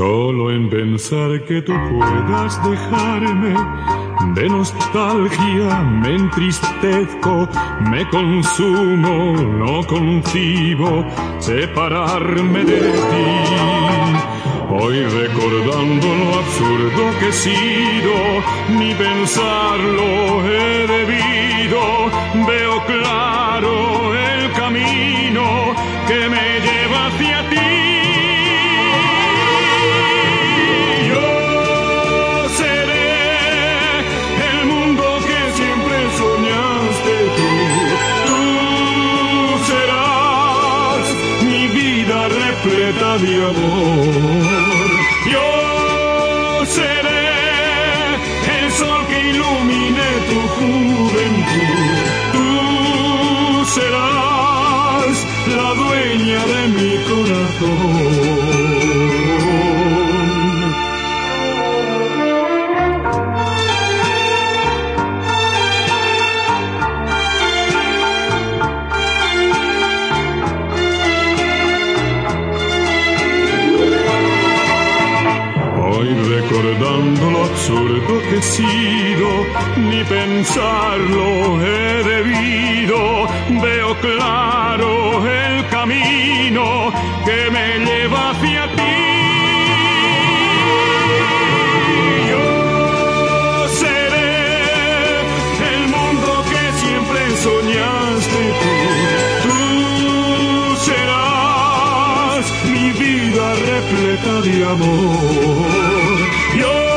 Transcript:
Solo en pensar que tú puedas dejarme de nostalgia me entristezco, me consumo, no concibo separarme de ti. Hoy recordando lo absurdo que he sido, ni pensarlo he debido, veo claro el camino que me lleva hacia ti. Repleta de amor. Yo seré el sol que ilumine tu juventud. Tú serás la dueña de mi corazón. Recordando lo absurdo que he sido, ni pensarlo he debido, veo claro el camino que me lleva hacia ti. Yo seré el mundo que siempre soñaste tú. Tú serás mi vida repleta de amor. Yo